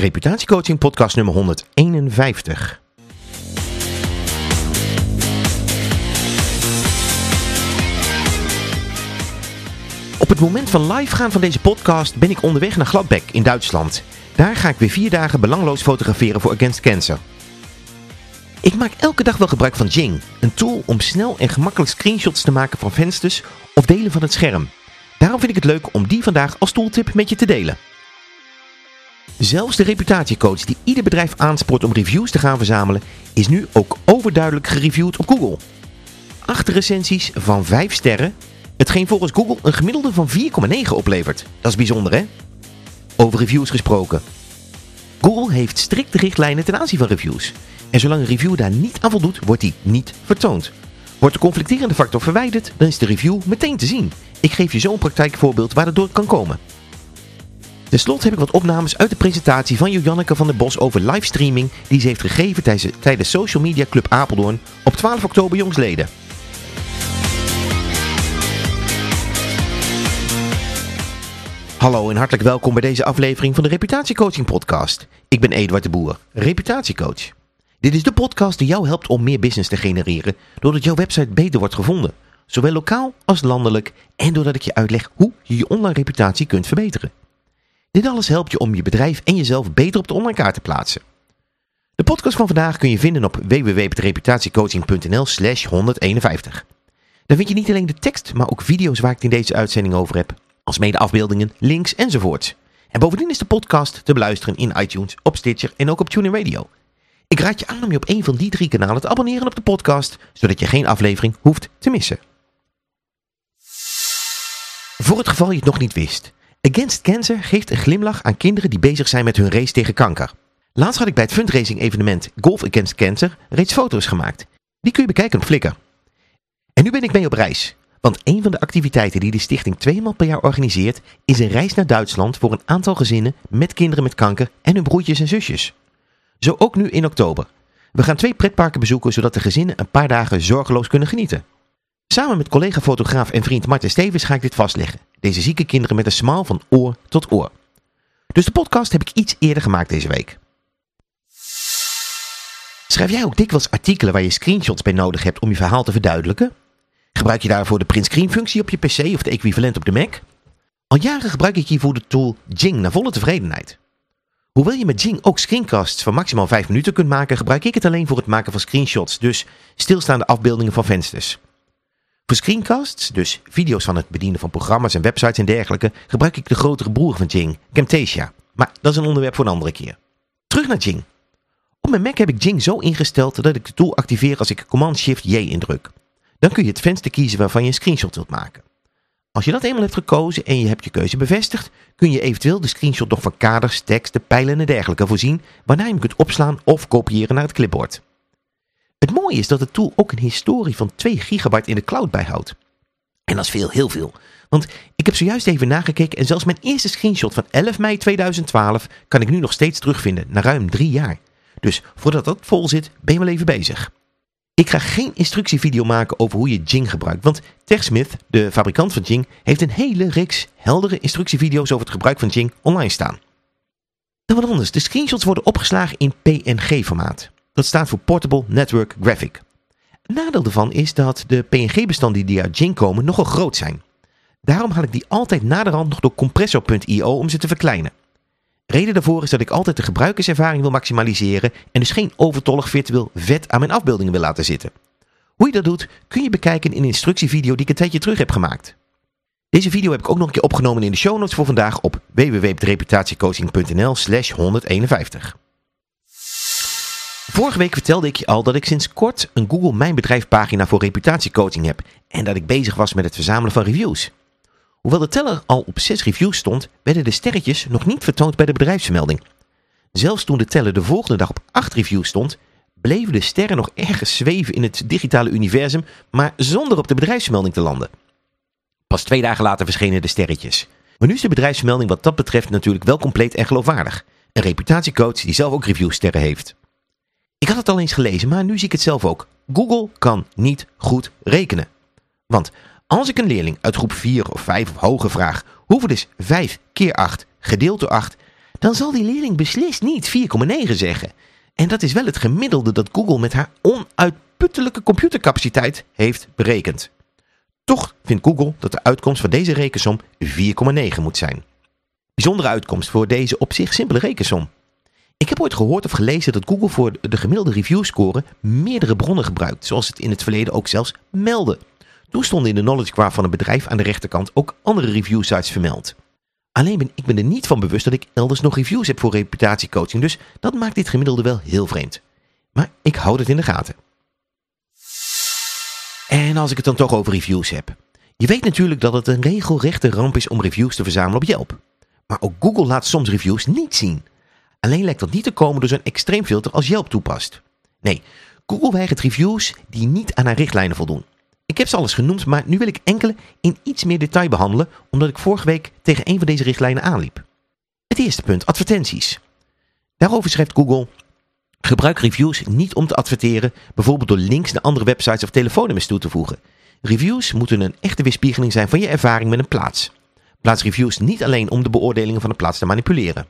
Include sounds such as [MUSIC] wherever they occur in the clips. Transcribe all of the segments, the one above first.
Reputatiecoaching podcast nummer 151. Op het moment van live gaan van deze podcast ben ik onderweg naar Gladbeck in Duitsland. Daar ga ik weer vier dagen belangloos fotograferen voor Against Cancer. Ik maak elke dag wel gebruik van Jing, een tool om snel en gemakkelijk screenshots te maken van vensters of delen van het scherm. Daarom vind ik het leuk om die vandaag als tooltip met je te delen. Zelfs de reputatiecoach die ieder bedrijf aanspoort om reviews te gaan verzamelen, is nu ook overduidelijk gereviewd op Google. Acht recensies van 5 sterren, hetgeen volgens Google een gemiddelde van 4,9 oplevert. Dat is bijzonder hè? Over reviews gesproken. Google heeft strikte richtlijnen ten aanzien van reviews. En zolang een review daar niet aan voldoet, wordt die niet vertoond. Wordt de conflicterende factor verwijderd, dan is de review meteen te zien. Ik geef je zo'n praktijkvoorbeeld waar het door kan komen. Ten slotte heb ik wat opnames uit de presentatie van Jojanneke van der Bos over livestreaming die ze heeft gegeven tijdens Social Media Club Apeldoorn op 12 oktober jongsleden. Hallo en hartelijk welkom bij deze aflevering van de Reputatiecoaching podcast. Ik ben Eduard de Boer, reputatiecoach. Dit is de podcast die jou helpt om meer business te genereren doordat jouw website beter wordt gevonden, zowel lokaal als landelijk en doordat ik je uitleg hoe je je online reputatie kunt verbeteren. Dit alles helpt je om je bedrijf en jezelf beter op de online kaart te plaatsen. De podcast van vandaag kun je vinden op www.reputatiecoaching.nl slash 151. Daar vind je niet alleen de tekst, maar ook video's waar ik het in deze uitzending over heb, als mede afbeeldingen, links enzovoorts. En bovendien is de podcast te beluisteren in iTunes, op Stitcher en ook op TuneIn Radio. Ik raad je aan om je op een van die drie kanalen te abonneren op de podcast, zodat je geen aflevering hoeft te missen. Voor het geval je het nog niet wist. Against Cancer geeft een glimlach aan kinderen die bezig zijn met hun race tegen kanker. Laatst had ik bij het fundraising evenement Golf Against Cancer reeds foto's gemaakt. Die kun je bekijken op Flickr. En nu ben ik mee op reis. Want een van de activiteiten die de stichting tweemaal per jaar organiseert... is een reis naar Duitsland voor een aantal gezinnen met kinderen met kanker en hun broertjes en zusjes. Zo ook nu in oktober. We gaan twee pretparken bezoeken zodat de gezinnen een paar dagen zorgeloos kunnen genieten. Samen met collega-fotograaf en vriend Martin Stevens ga ik dit vastleggen. Deze zieke kinderen met een smaal van oor tot oor. Dus de podcast heb ik iets eerder gemaakt deze week. Schrijf jij ook dikwijls artikelen waar je screenshots bij nodig hebt om je verhaal te verduidelijken? Gebruik je daarvoor de print screen functie op je pc of de equivalent op de Mac? Al jaren gebruik ik hiervoor de tool Jing naar volle tevredenheid. Hoewel je met Jing ook screencasts van maximaal 5 minuten kunt maken, gebruik ik het alleen voor het maken van screenshots, dus stilstaande afbeeldingen van vensters. Voor screencasts, dus video's van het bedienen van programma's en websites en dergelijke, gebruik ik de grotere broer van Jing, Camtasia. Maar dat is een onderwerp voor een andere keer. Terug naar Jing. Op mijn Mac heb ik Jing zo ingesteld dat ik de tool activeer als ik Command-Shift-J indruk. Dan kun je het venster kiezen waarvan je een screenshot wilt maken. Als je dat eenmaal hebt gekozen en je hebt je keuze bevestigd, kun je eventueel de screenshot nog van kaders, teksten, pijlen en dergelijke voorzien, waarna je hem kunt opslaan of kopiëren naar het clipboard. Het mooie is dat de tool ook een historie van 2 gigabyte in de cloud bijhoudt. En dat is veel, heel veel. Want ik heb zojuist even nagekeken en zelfs mijn eerste screenshot van 11 mei 2012 kan ik nu nog steeds terugvinden, na ruim drie jaar. Dus voordat dat vol zit, ben je wel even bezig. Ik ga geen instructievideo maken over hoe je Jing gebruikt, want TechSmith, de fabrikant van Jing, heeft een hele reeks heldere instructievideo's over het gebruik van Jing online staan. Dan wat anders, de screenshots worden opgeslagen in PNG-formaat. Dat staat voor Portable Network Graphic. Het nadeel daarvan is dat de PNG-bestanden die uit Jing komen nogal groot zijn. Daarom haal ik die altijd naderhand nog door compressor.io om ze te verkleinen. Reden daarvoor is dat ik altijd de gebruikerservaring wil maximaliseren en dus geen overtollig virtueel vet aan mijn afbeeldingen wil laten zitten. Hoe je dat doet kun je bekijken in een instructievideo die ik een tijdje terug heb gemaakt. Deze video heb ik ook nog een keer opgenomen in de show notes voor vandaag op www.reputatiecoaching.nl slash 151. Vorige week vertelde ik je al dat ik sinds kort een Google Mijn Bedrijf pagina voor reputatiecoaching heb en dat ik bezig was met het verzamelen van reviews. Hoewel de teller al op 6 reviews stond, werden de sterretjes nog niet vertoond bij de bedrijfsvermelding. Zelfs toen de teller de volgende dag op 8 reviews stond, bleven de sterren nog ergens zweven in het digitale universum, maar zonder op de bedrijfsvermelding te landen. Pas twee dagen later verschenen de sterretjes. Maar nu is de bedrijfsvermelding wat dat betreft natuurlijk wel compleet en geloofwaardig. Een reputatiecoach die zelf ook reviewsterren heeft. Ik had het al eens gelezen, maar nu zie ik het zelf ook. Google kan niet goed rekenen. Want als ik een leerling uit groep 4 of 5 of hoger vraag, hoeveel is 5 keer 8 gedeeld door 8, dan zal die leerling beslist niet 4,9 zeggen. En dat is wel het gemiddelde dat Google met haar onuitputtelijke computercapaciteit heeft berekend. Toch vindt Google dat de uitkomst van deze rekensom 4,9 moet zijn. Bijzondere uitkomst voor deze op zich simpele rekensom. Ik heb ooit gehoord of gelezen dat Google voor de gemiddelde reviewscore meerdere bronnen gebruikt, zoals het in het verleden ook zelfs meldde. Toen stonden in de knowledge graph van een bedrijf aan de rechterkant ook andere review sites vermeld. Alleen ben ik me er niet van bewust dat ik elders nog reviews heb voor reputatiecoaching, dus dat maakt dit gemiddelde wel heel vreemd. Maar ik houd het in de gaten. En als ik het dan toch over reviews heb. Je weet natuurlijk dat het een regelrechte ramp is om reviews te verzamelen op Yelp. Maar ook Google laat soms reviews niet zien. Alleen lijkt dat niet te komen door zo'n extreem filter als Yelp toepast. Nee, Google weigert reviews die niet aan haar richtlijnen voldoen. Ik heb ze alles genoemd, maar nu wil ik enkele in iets meer detail behandelen, omdat ik vorige week tegen een van deze richtlijnen aanliep. Het eerste punt, advertenties. Daarover schrijft Google, gebruik reviews niet om te adverteren, bijvoorbeeld door links naar andere websites of telefoonnummers toe te voegen. Reviews moeten een echte weerspiegeling zijn van je ervaring met een plaats. Plaats reviews niet alleen om de beoordelingen van een plaats te manipuleren.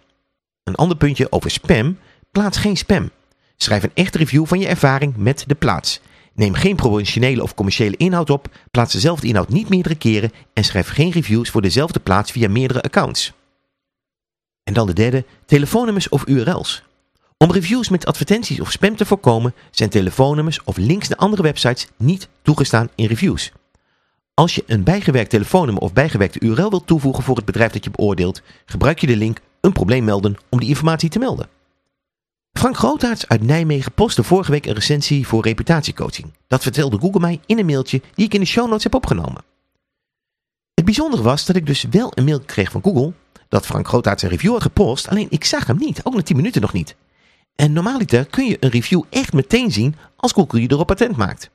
Een ander puntje over spam, plaats geen spam. Schrijf een echte review van je ervaring met de plaats. Neem geen promotionele of commerciële inhoud op, plaats dezelfde inhoud niet meerdere keren en schrijf geen reviews voor dezelfde plaats via meerdere accounts. En dan de derde, telefoonnummers of URL's. Om reviews met advertenties of spam te voorkomen zijn telefoonnummers of links naar andere websites niet toegestaan in reviews. Als je een bijgewerkt telefoonnummer of bijgewerkte URL wilt toevoegen voor het bedrijf dat je beoordeelt, gebruik je de link een probleem melden om die informatie te melden. Frank Grootaerts uit Nijmegen postte vorige week een recensie voor reputatiecoaching. Dat vertelde Google mij in een mailtje die ik in de show notes heb opgenomen. Het bijzondere was dat ik dus wel een mail kreeg van Google dat Frank Grootaerts een review had gepost, alleen ik zag hem niet, ook na 10 minuten nog niet. En normaliter kun je een review echt meteen zien als Google je erop attent maakt.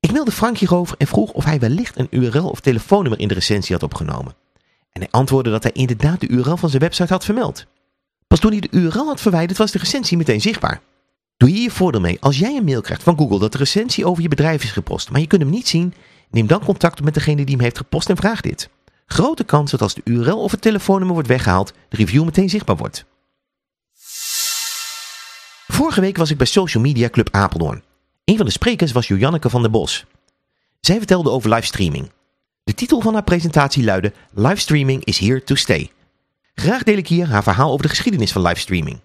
Ik mailde Frank hierover en vroeg of hij wellicht een URL of telefoonnummer in de recensie had opgenomen. En hij antwoordde dat hij inderdaad de URL van zijn website had vermeld. Pas toen hij de URL had verwijderd was de recensie meteen zichtbaar. Doe hier je voordeel mee. Als jij een mail krijgt van Google dat de recensie over je bedrijf is gepost, maar je kunt hem niet zien, neem dan contact op met degene die hem heeft gepost en vraag dit. Grote kans dat als de URL of het telefoonnummer wordt weggehaald, de review meteen zichtbaar wordt. Vorige week was ik bij Social Media Club Apeldoorn. Een van de sprekers was Joanneke van der Bos. Zij vertelde over livestreaming. De titel van haar presentatie luidde Livestreaming is here to stay. Graag deel ik hier haar verhaal over de geschiedenis van livestreaming.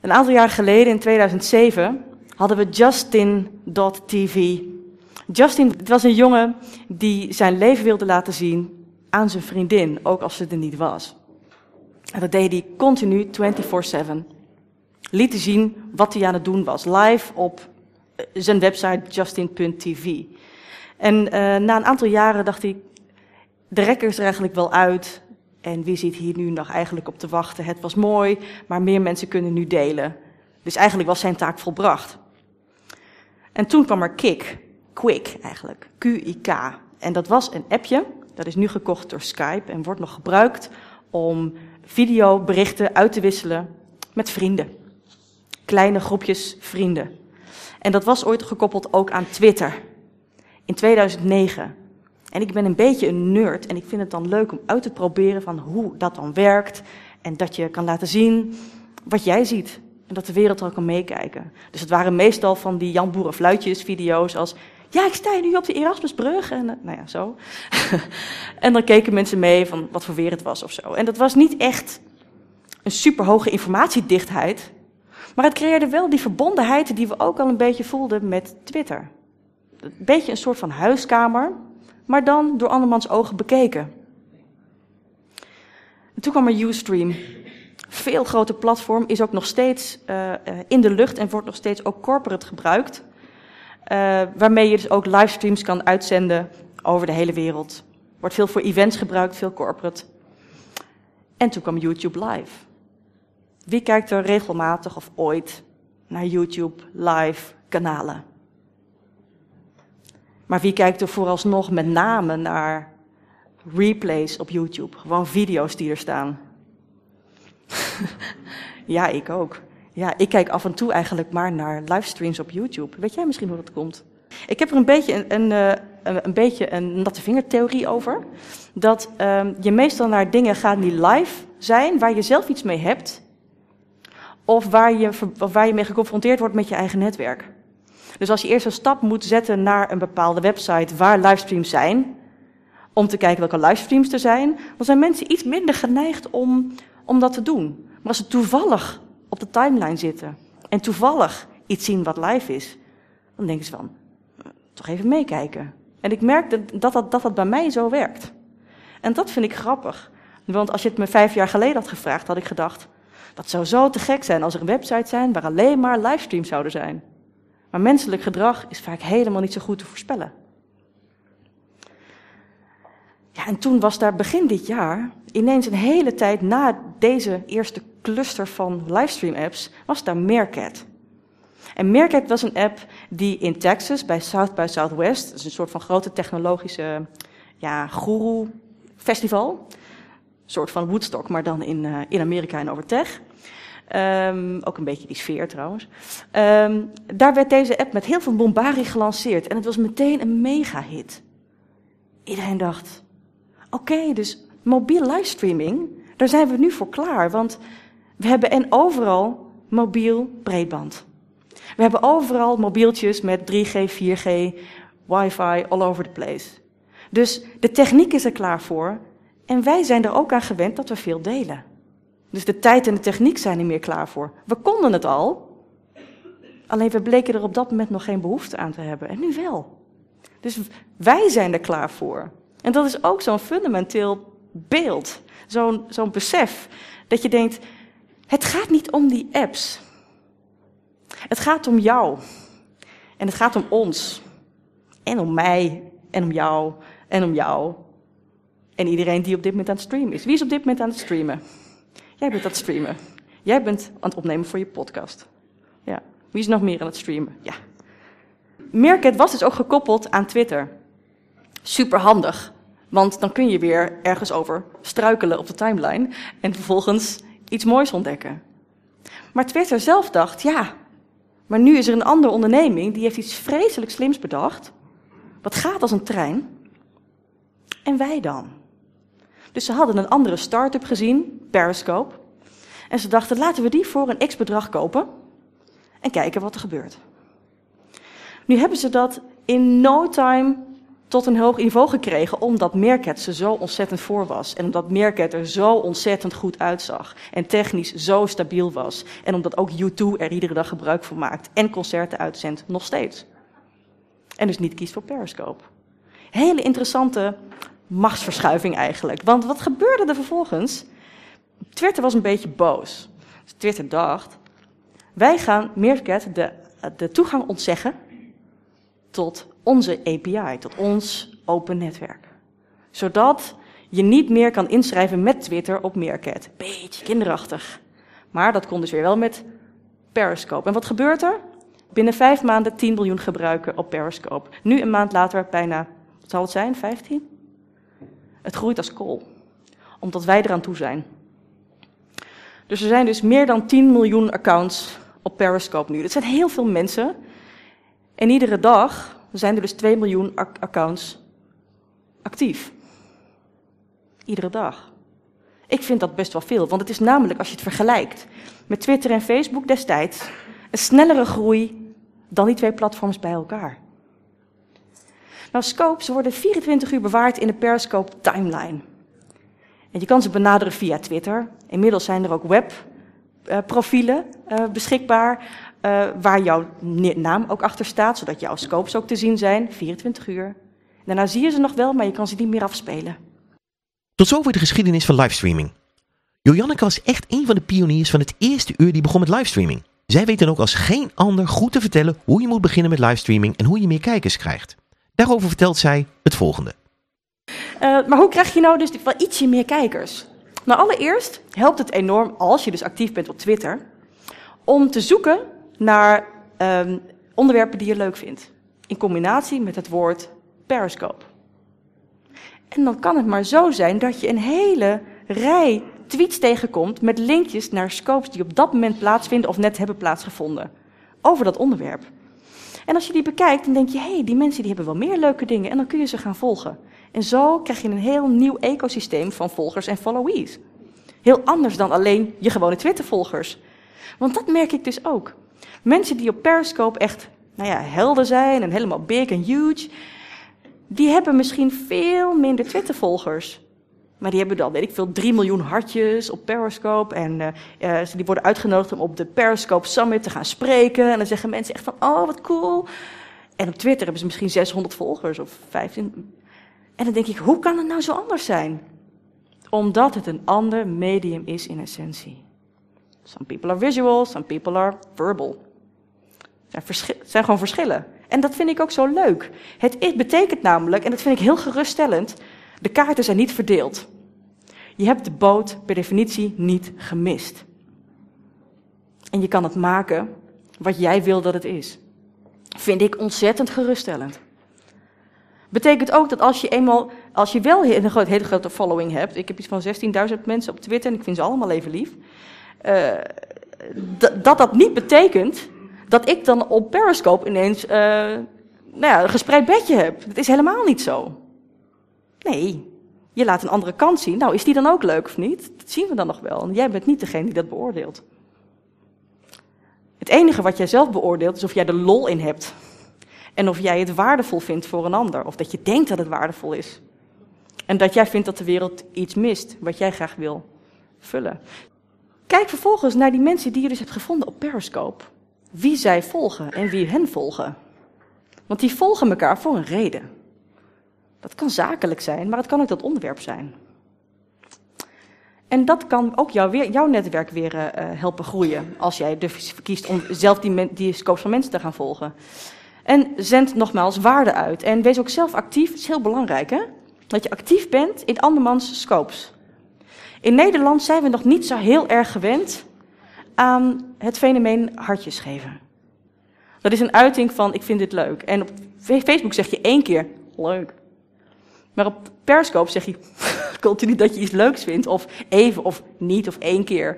Een aantal jaar geleden, in 2007, hadden we Justin.tv. Justin was een jongen die zijn leven wilde laten zien aan zijn vriendin, ook als ze er niet was. En dat deed hij continu, 24-7. Liet zien wat hij aan het doen was, live op eh, zijn website justin.tv. En uh, na een aantal jaren dacht hij, de rekker is er eigenlijk wel uit. En wie zit hier nu nog eigenlijk op te wachten? Het was mooi, maar meer mensen kunnen nu delen. Dus eigenlijk was zijn taak volbracht. En toen kwam er Kik, Quick eigenlijk, Q-I-K. En dat was een appje, dat is nu gekocht door Skype en wordt nog gebruikt om videoberichten uit te wisselen met vrienden. Kleine groepjes vrienden. En dat was ooit gekoppeld ook aan Twitter. In 2009. En ik ben een beetje een nerd en ik vind het dan leuk om uit te proberen van hoe dat dan werkt. En dat je kan laten zien wat jij ziet. En dat de wereld al kan meekijken. Dus het waren meestal van die Jan Boeren fluitjes video's als... Ja, ik sta nu op de Erasmusbrug. En eh, nou ja, zo. [LAUGHS] en dan keken mensen mee van wat voor weer het was of zo. En dat was niet echt een superhoge informatiedichtheid. Maar het creëerde wel die verbondenheid die we ook al een beetje voelden met Twitter. Een beetje een soort van huiskamer maar dan door andermans ogen bekeken. En toen kwam er Ustream. Veel groter platform, is ook nog steeds uh, in de lucht en wordt nog steeds ook corporate gebruikt. Uh, waarmee je dus ook livestreams kan uitzenden over de hele wereld. Wordt veel voor events gebruikt, veel corporate. En toen kwam YouTube Live. Wie kijkt er regelmatig of ooit naar YouTube Live kanalen? Maar wie kijkt er vooralsnog met name naar replays op YouTube? Gewoon video's die er staan. [LAUGHS] ja, ik ook. Ja, ik kijk af en toe eigenlijk maar naar livestreams op YouTube. Weet jij misschien hoe dat komt? Ik heb er een beetje een, een, eh, een, beetje een natte vingertheorie over. Dat um, je meestal naar dingen gaat die live zijn, waar je zelf iets mee hebt. of waar je, of waar je mee geconfronteerd wordt met je eigen netwerk. Dus als je eerst een stap moet zetten naar een bepaalde website waar livestreams zijn, om te kijken welke livestreams er zijn, dan zijn mensen iets minder geneigd om, om dat te doen. Maar als ze toevallig op de timeline zitten en toevallig iets zien wat live is, dan denken ze van, toch even meekijken. En ik merk dat dat, dat dat bij mij zo werkt. En dat vind ik grappig. Want als je het me vijf jaar geleden had gevraagd, had ik gedacht, dat zou zo te gek zijn als er een website zijn waar alleen maar livestreams zouden zijn. Maar menselijk gedrag is vaak helemaal niet zo goed te voorspellen. Ja, en toen was daar begin dit jaar, ineens een hele tijd na deze eerste cluster van livestream apps, was daar Meerkat. En Meerkat was een app die in Texas bij South by Southwest, dat is een soort van grote technologische ja, guru festival, een soort van Woodstock, maar dan in, uh, in Amerika en over tech. Um, ook een beetje die sfeer trouwens. Um, daar werd deze app met heel veel bombarie gelanceerd en het was meteen een mega hit. Iedereen dacht, oké, dus mobiel livestreaming, daar zijn we nu voor klaar, want we hebben en overal mobiel breedband. We hebben overal mobieltjes met 3G, 4G, wifi, all over the place. Dus de techniek is er klaar voor en wij zijn er ook aan gewend dat we veel delen. Dus de tijd en de techniek zijn er meer klaar voor. We konden het al, alleen we bleken er op dat moment nog geen behoefte aan te hebben. En nu wel. Dus wij zijn er klaar voor. En dat is ook zo'n fundamenteel beeld, zo'n zo'n besef, dat je denkt, het gaat niet om die apps. Het gaat om jou. En het gaat om ons. En om mij. En om jou. En om jou. En iedereen die op dit moment aan het streamen is. Wie is op dit moment aan het streamen? Jij bent aan het streamen. Jij bent aan het opnemen voor je podcast. Ja. Wie is nog meer aan het streamen? Ja. Meerkat was dus ook gekoppeld aan Twitter. Super handig. Want dan kun je weer ergens over struikelen op de timeline en vervolgens iets moois ontdekken. Maar Twitter zelf dacht, ja, maar nu is er een andere onderneming die heeft iets vreselijk slims bedacht. Wat gaat als een trein. En wij dan? Dus ze hadden een andere start-up gezien, Periscope. En ze dachten, laten we die voor een x-bedrag kopen en kijken wat er gebeurt. Nu hebben ze dat in no time tot een hoog niveau gekregen, omdat Meerkat ze zo ontzettend voor was. En omdat Meerkat er zo ontzettend goed uitzag. En technisch zo stabiel was. En omdat ook U2 er iedere dag gebruik van maakt. En concerten uitzendt, nog steeds. En dus niet kiest voor Periscope. Hele interessante machtsverschuiving eigenlijk. Want wat gebeurde er vervolgens? Twitter was een beetje boos. Dus Twitter dacht, wij gaan Meerkat de, de toegang ontzeggen tot onze API, tot ons open netwerk. Zodat je niet meer kan inschrijven met Twitter op Meerkat. Beetje kinderachtig. Maar dat kon dus weer wel met Periscope. En wat gebeurt er? Binnen vijf maanden 10 miljoen gebruiken op Periscope. Nu een maand later bijna, zal het zijn, 15? Het groeit als kool. Omdat wij eraan toe zijn. Dus er zijn dus meer dan 10 miljoen accounts op Periscope nu. Dat zijn heel veel mensen. En iedere dag zijn er dus 2 miljoen accounts actief. Iedere dag. Ik vind dat best wel veel, want het is namelijk, als je het vergelijkt met Twitter en Facebook destijds, een snellere groei dan die twee platforms bij elkaar. Nou, scopes worden 24 uur bewaard in de Periscope timeline. En je kan ze benaderen via Twitter. Inmiddels zijn er ook webprofielen uh, beschikbaar uh, waar jouw naam ook achter staat, zodat jouw scopes ook te zien zijn, 24 uur. Daarna zie je ze nog wel, maar je kan ze niet meer afspelen. Tot zover de geschiedenis van livestreaming. Joanneke was echt een van de pioniers van het eerste uur die begon met livestreaming. Zij weet dan ook als geen ander goed te vertellen hoe je moet beginnen met livestreaming en hoe je meer kijkers krijgt. Daarover vertelt zij het volgende. Uh, maar hoe krijg je nou dus wel ietsje meer kijkers? Nou, allereerst helpt het enorm als je dus actief bent op Twitter om te zoeken naar um, onderwerpen die je leuk vindt. In combinatie met het woord Periscope. En dan kan het maar zo zijn dat je een hele rij tweets tegenkomt met linkjes naar scopes die op dat moment plaatsvinden of net hebben plaatsgevonden over dat onderwerp. En als je die bekijkt, dan denk je, hé, hey, die mensen die hebben wel meer leuke dingen en dan kun je ze gaan volgen. En zo krijg je een heel nieuw ecosysteem van volgers en followees. Heel anders dan alleen je gewone Twitter-volgers. Want dat merk ik dus ook. Mensen die op Periscope echt nou ja, helder zijn en helemaal big en huge, die hebben misschien veel minder Twitter-volgers. Maar die hebben dan, weet ik veel, 3 miljoen hartjes op Periscope. En uh, die worden uitgenodigd om op de Periscope Summit te gaan spreken. En dan zeggen mensen echt van, oh, wat cool. En op Twitter hebben ze misschien 600 volgers of 15. En dan denk ik, hoe kan het nou zo anders zijn? Omdat het een ander medium is in essentie. Some people are visual, some people are verbal. Het zijn, zijn gewoon verschillen. En dat vind ik ook zo leuk. Het betekent namelijk, en dat vind ik heel geruststellend, de kaarten zijn niet verdeeld. Je hebt de boot per definitie niet gemist. En je kan het maken wat jij wil dat het is. Vind ik ontzettend geruststellend. Betekent ook dat als je eenmaal, als je wel een hele grote following hebt, ik heb iets van 16.000 mensen op Twitter en ik vind ze allemaal even lief, uh, dat dat niet betekent dat ik dan op Periscope ineens uh, nou ja, een gespreid bedje heb. Dat is helemaal niet zo. Nee, je laat een andere kant zien. Nou, is die dan ook leuk of niet? Dat zien we dan nog wel. En jij bent niet degene die dat beoordeelt. Het enige wat jij zelf beoordeelt is of jij er lol in hebt. En of jij het waardevol vindt voor een ander. Of dat je denkt dat het waardevol is. En dat jij vindt dat de wereld iets mist wat jij graag wil vullen. Kijk vervolgens naar die mensen die je dus hebt gevonden op Periscope. Wie zij volgen en wie hen volgen. Want die volgen elkaar voor een reden. Dat kan zakelijk zijn, maar het kan ook dat onderwerp zijn. En dat kan ook jou weer, jouw netwerk weer uh, helpen groeien. Als jij dus verkiest om zelf die, die scopes van mensen te gaan volgen. En zend nogmaals waarde uit. En wees ook zelf actief. Dat is heel belangrijk, hè? Dat je actief bent in andermans scopes. In Nederland zijn we nog niet zo heel erg gewend aan het fenomeen hartjes geven. Dat is een uiting van ik vind dit leuk. En op Facebook zeg je één keer leuk. Maar op Periscope zeg je [LAUGHS] continu dat je iets leuks vindt. Of even of niet of één keer.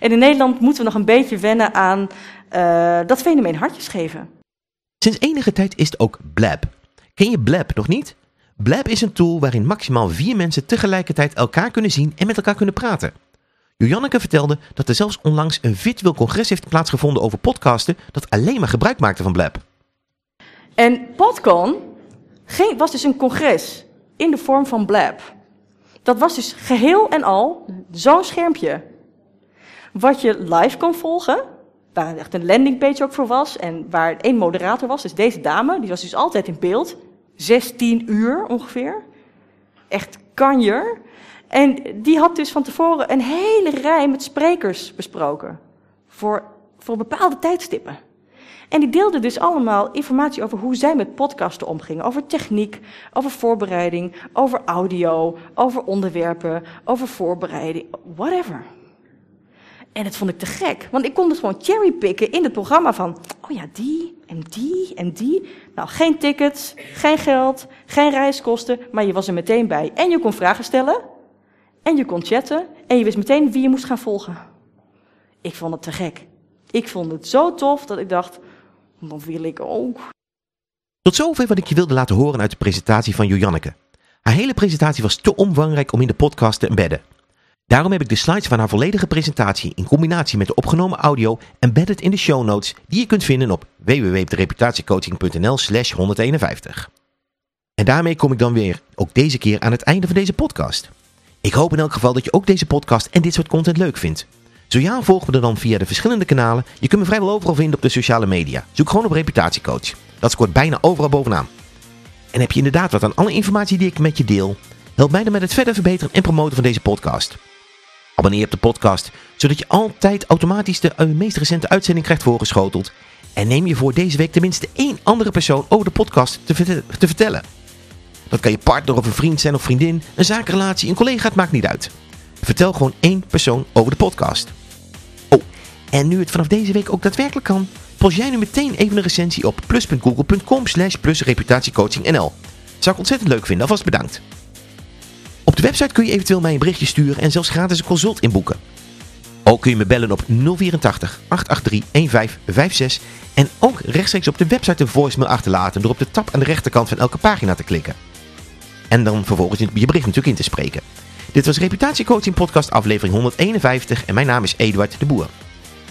En in Nederland moeten we nog een beetje wennen aan uh, dat fenomeen hartjes geven. Sinds enige tijd is het ook Blab. Ken je Blab nog niet? Blab is een tool waarin maximaal vier mensen tegelijkertijd elkaar kunnen zien en met elkaar kunnen praten. Jojanneke vertelde dat er zelfs onlangs een virtueel congres heeft plaatsgevonden over podcasten dat alleen maar gebruik maakte van Blab. En Podcon was dus een congres in de vorm van Blab. Dat was dus geheel en al zo'n schermpje. Wat je live kon volgen, waar echt een landingpage ook voor was en waar één moderator was, dus deze dame, die was dus altijd in beeld, 16 uur ongeveer. Echt kanjer. En die had dus van tevoren een hele rij met sprekers besproken. Voor, voor bepaalde tijdstippen. En die deelden dus allemaal informatie over hoe zij met podcasten omgingen. Over techniek, over voorbereiding, over audio, over onderwerpen, over voorbereiding, whatever. En dat vond ik te gek, want ik kon dus gewoon cherrypicken in het programma van, oh ja, die en die en die. Nou, geen tickets, geen geld, geen reiskosten, maar je was er meteen bij. En je kon vragen stellen, en je kon chatten, en je wist meteen wie je moest gaan volgen. Ik vond het te gek. Ik vond het zo tof dat ik dacht, dan wil ik ook. Tot zover wat ik je wilde laten horen uit de presentatie van Jojanneke. Haar hele presentatie was te omvangrijk om in de podcast te embedden. Daarom heb ik de slides van haar volledige presentatie in combinatie met de opgenomen audio embedded in de show notes die je kunt vinden op www.reputatiecoaching.nl slash 151. En daarmee kom ik dan weer, ook deze keer, aan het einde van deze podcast. Ik hoop in elk geval dat je ook deze podcast en dit soort content leuk vindt. Zo ja, volg me dan via de verschillende kanalen. Je kunt me vrijwel overal vinden op de sociale media. Zoek gewoon op reputatiecoach. Dat scoort bijna overal bovenaan. En heb je inderdaad wat aan alle informatie die ik met je deel? Help mij dan met het verder verbeteren en promoten van deze podcast. Abonneer op de podcast, zodat je altijd automatisch de uh, meest recente uitzending krijgt voorgeschoteld. En neem je voor deze week tenminste één andere persoon over de podcast te, te vertellen. Dat kan je partner of een vriend zijn of vriendin, een zakenrelatie, een collega, het maakt niet uit. Vertel gewoon één persoon over de podcast. En nu het vanaf deze week ook daadwerkelijk kan, post jij nu meteen even een recensie op plus.google.com slash plusreputatiecoachingnl. Zou ik ontzettend leuk vinden, alvast bedankt. Op de website kun je eventueel mij een berichtje sturen en zelfs gratis een consult inboeken. Ook kun je me bellen op 084 883 1556 en ook rechtstreeks op de website een voicemail achterlaten door op de tab aan de rechterkant van elke pagina te klikken. En dan vervolgens je bericht natuurlijk in te spreken. Dit was Reputatiecoaching podcast aflevering 151 en mijn naam is Eduard de Boer.